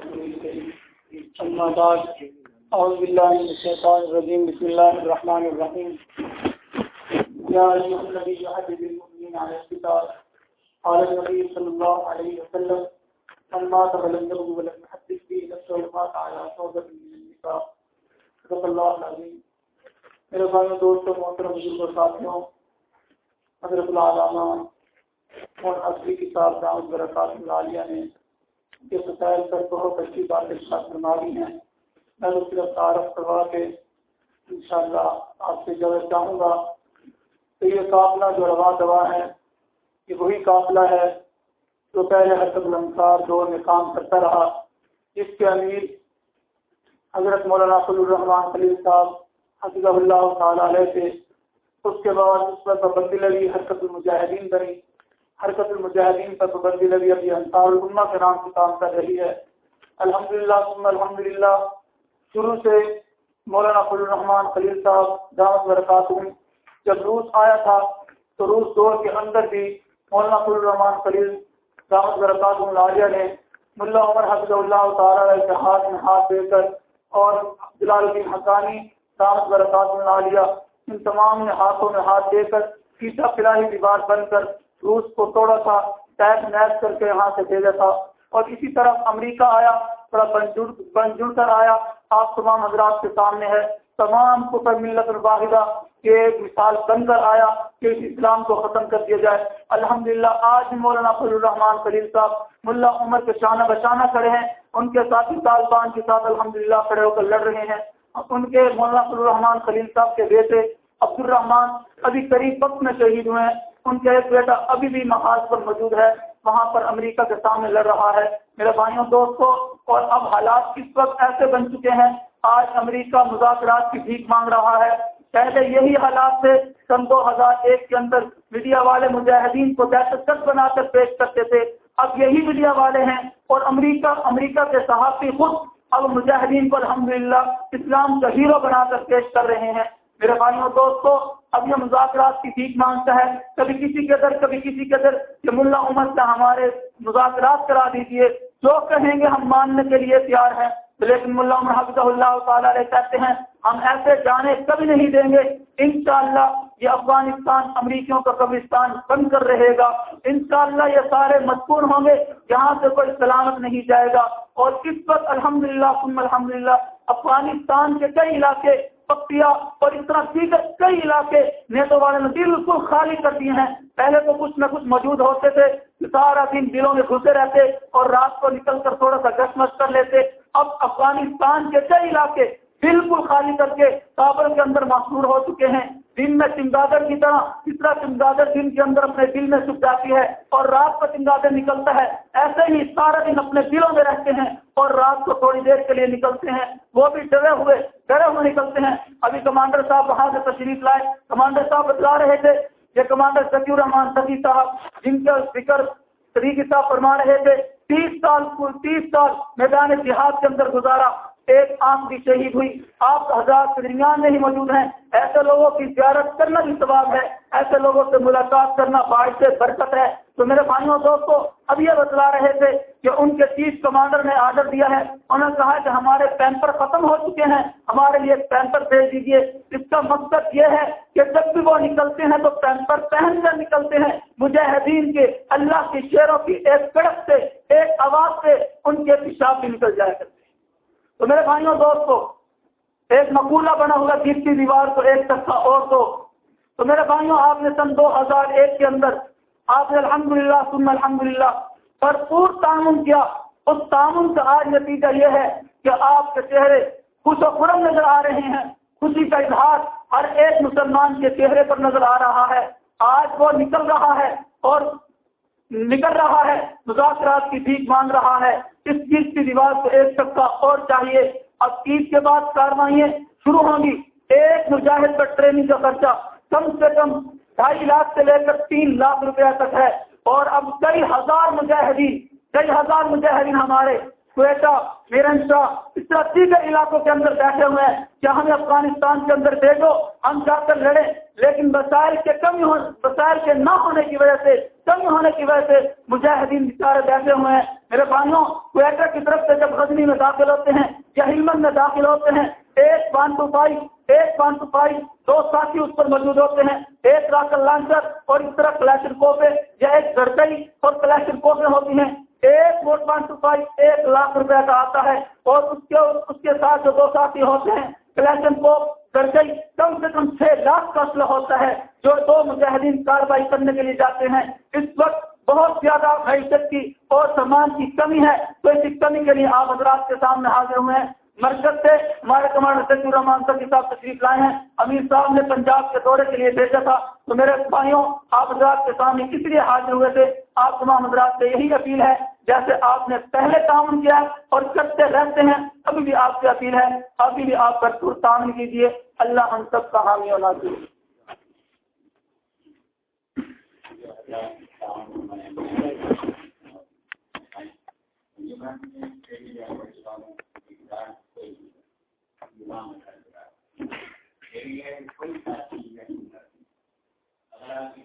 أما بعد، أعوذ بالله من الشيطان الرجيم. بسم الله الرحمن الرحيم. يا أيها النبي حبب المؤمنين على الكتاب. قال النبي صلى الله عليه وسلم، من مات فلم ولم يحدث به نفسه مات على صوبة من النساء صدق الله العظيم. میرے بھائیوں دوستوں محترم بزرگوں ساتھیوں، حضرت العلامہ اور اصلی کتاب دعوت برکات العالیہ نے کے مسائل پر بہت اچھی بات ارشاد فرما دی ہیں۔ میں اس صرف تعارف کروا کے انشاءاللہ آپ سے جو چاہوں گا۔ تو یہ قافلہ جو روا دوا ہے، یہ وہی قافلہ ہے جو پہلے حسب الانصار دور میں کام کرتا رہا۔ اس کے امیر حضرت مولانا فل الرحمان خلیل صاحب حفظ اللہ تعالیٰ علیہ تھے اس کے بعد اس پر پابندی لگی حرکت المجاہدین بنی۔ حرکت المجاہدین پر پابندی لگی ابھی انصار الما کے نام سے کام کر رہی ہے۔ الحمد للہ الحمد للہ شروع سے مولانا فل الرحمان خلیل صاحب دعوت برکات جب روس آیا تھا تو روس دور کے اندر بھی مولانا فل الرحمان خلیل دعوت برکات العالیہ نے ملا عمر حفظ اللہ تعالیٰ کے ہاتھ میں ہاتھ دے کر اور جلال الدین حقانی دعوت برکات العالیہ ان تمام نے ہاتھوں میں ہاتھ دے کر پیسا پلاہی دیوار بن کر روس کو توڑا تھا ٹیک نیس کر کے یہاں سے بھیجا تھا۔ اور اسی طرح امریکہ آیا، تھوڑا بن جڑ کر آیا آپ تمام حضرات کے سامنے ہے۔ تمام کو پر ملت الواحدہ کے مثال بن کر آیا کہ اس اسلام کو ختم کر دیا جائے۔ الحمدللہ، آج مولانا فضل الرحمان خلیل صاحب، ملا عمر کے شانہ بچانا کھڑے ہیں۔ ان کے ساتھی طالبان کے ساتھ الحمدللہ کھڑے ہو کر لڑ رہے ہیں۔ ان کے مولانا فضل الرحمان خلیل صاحب کے بیٹے عبد الرحمان ابھی قریب وقت میں شہید ہوئے ہیں۔ ان کا ایک بیٹا ابھی بھی محاذ پر موجود ہے، وہاں پر امریکہ کے سامنے لڑ رہا ہے۔ میرے بھائیوں دوستوں اور اب حالات اس وقت ایسے بن چکے ہیں، آج امریکہ مذاکرات کی بھیک مانگ رہا ہے۔ پہلے یہی حالات سے سن دو ہزار ایک کے اندر میڈیا والے مجاہدین کو دہشت گرد بنا کر پیش کرتے تھے۔ اب یہی میڈیا والے ہیں، اور امریکہ امریکہ کے صحافی خود اب مجاہدین کو الحمدللہ اسلام کا ہیرو بنا کر پیش کر رہے ہیں۔ میرے بھائیوں دوستوں اب یہ مذاکرات کی بھیک مانگتا ہے۔ کبھی کسی کے در، کبھی کسی کے در کہ ملا عمر سے ہمارے مذاکرات کرا دیجیے جو کہیں گے ہم ماننے کے لیے تیار ہیں۔ لیکن ملا عمر حفظ اللہ تعالیٰ کہتے ہیں، ہم ایسے جانے کبھی نہیں دیں گے۔ انشاءاللہ یہ افغانستان، امریکیوں کا قبرستان بند کر رہے گا۔ انشاءاللہ یہ سارے مجبور ہوں گے۔ جہاں سے کوئی سلامت نہیں جائے گا۔ اور اس وقت الحمد للہ الحمد للہ افغانستان کے کئی علاقے پکتیا اور اس طرح دیگر کئی علاقے نیٹو والے نے بالکل خالی کر دیے ہیں۔ پہلے تو کچھ نہ کچھ موجود ہوتے تھے، سارا دن دلوں میں گھسے رہتے اور رات کو نکل کر تھوڑا سا گش مش کر لیتے۔ اب افغانستان کے کئی علاقے بالکل خالی کر کے کابل کے اندر محصور ہو چکے ہیں۔ میں چمگادر کی طرح، اس طرح چمگادر دن کے اندر اپنے دل میں چھپ جاتی ہے اور رات کو چمگادر نکلتا ہے۔ ایسے ہی سارا دن اپنے دلوں میں رہتے ہیں اور رات کو تھوڑی دیر کے لیے نکلتے ہیں۔ وہ بھی ڈرے ہوئے ڈرے ہوئے نکلتے ہیں۔ ابھی کمانڈر صاحب وہاں سے تشریف لائے۔ کمانڈر صاحب بتلا رہے تھے یہ کمانڈر سکی الرحمان سکی صاحب، جن کا فکر طریقے صاحب فرما رہے تھے، تیس سال تیس سال میدان جہاد کے اندر گزارا۔ ایک آنکھ بھی شہید ہوئی، آپ ہزار کے درمیان میں ہی موجود ہیں۔ ایسے لوگوں کی زیارت کرنا بھی ثواب ہے۔ ایسے لوگوں سے ملاقات کرنا باعث برکت ہے۔ تو میرے بھائیوں دوستوں اب یہ بتلا رہے تھے کہ ان کے چیف کمانڈر نے آرڈر دیا ہے۔ انہوں نے کہا کہ ہمارے پینپر ختم ہو چکے ہیں۔ ہمارے لیے پینپر بھیج دیجیے اس کا مقصد یہ ہے کہ جب بھی وہ نکلتے ہیں تو پینپر پہن کر نکلتے ہیں۔ مجاہدین کے، اللہ کی شیروں کی ایک کڑک سے، ایک آواز سے ان کے پیشاب بھی نکل جایا کرتے تو میرے بھائیوں، دوستو، ایک مقولہ بنا ہوا گرتی دیوار کو ایک تختہ اور دو تو میرے بھائیوں، آپ نے سن دو ہزار ایک کے اندر آپ نے الحمد للہ سن الحمد للہ بھرپور تعاون کیا۔ اس تعاون کا آج نتیجہ یہ ہے کہ آپ کے چہرے خوش و خرم نظر آ رہے ہیں۔ خوشی کا اظہار ہر ایک مسلمان کے چہرے پر نظر آ رہا ہے۔ آج وہ نکل رہا ہے اور نکل رہا ہے، مذاکرات کی بھیک مانگ رہا ہے۔ اس چیز کی رواج کو ایک سکتا اور چاہیے اب عید کے بعد کاروائیں شروع ہوں گی۔ ایک مجاہد پر ٹریننگ کا خرچہ کم سے کم ڈھائی لاکھ سے لے کر تین لاکھ روپیہ تک ہے۔ اور اب کئی ہزار مجاہدین، کئی ہزار مجاہدین ہمارے کوئٹہ میرنشا اس طرح دیگر علاقوں کے اندر بیٹھے ہوئے ہیں۔ کیا ہمیں افغانستان کے اندر دے دو ہم جا کر لڑیں، لیکن وسائل کے کمی ہو وسائل کے نہ ہونے کی وجہ سے، کمی ہونے کی وجہ سے مجاہدین بیچارے بیٹھے ہوئے ہیں۔ میرے بھائیوں، کوئٹہ کی طرف سے جب غزنی میں داخل ہوتے ہیں، یا ہلمند میں داخل ہوتے ہیں، ایک ون ٹو فائیو ایک ون ٹو فائیو دو ساتھی اس پر موجود ہوتے ہیں۔ ایک راکل لانچر اور اس طرح کلیشن کوپے، یا ایک گڑکئی اور کلیشن کوپے ہوتی ہیں۔ ایک ووٹ بانٹ ٹو ایک لاکھ روپے کا آتا ہے اور اس کے اس کے ساتھ جو دو ساتھی ہوتے ہیں کلیکشن کو گڑکئی کم سے کم چھ لاکھ کا اسلحہ ہوتا ہے جو دو مجاہدین کاروائی کرنے کے لیے جاتے ہیں۔ اس وقت بہت زیادہ معیشت کی اور سامان کی کمی ہے۔ تو اس کمی کے لیے آپ حضرات کے سامنے حاضر ہوئے ہیں۔ مرکز سے ہمارے کمانڈر سید الرحمان صاحب صاحب تشریف لائے ہیں۔ امیر صاحب نے پنجاب کے دورے کے لیے بھیجا تھا۔ تو میرے بھائیوں، آپ حضرات کے سامنے کس لیے حاضر ہوئے تھے۔ آپ تمام حضرات سے یہی اپیل ہے، جیسے آپ نے پہلے تعاون کیا اور کرتے رہتے ہیں، ابھی بھی آپ سے اپیل ہے۔ ابھی بھی آپ بھرپور تعاون کیجیے اللہ ہم سب کا حامی ہونا چاہیے کوئی اگر آپ کی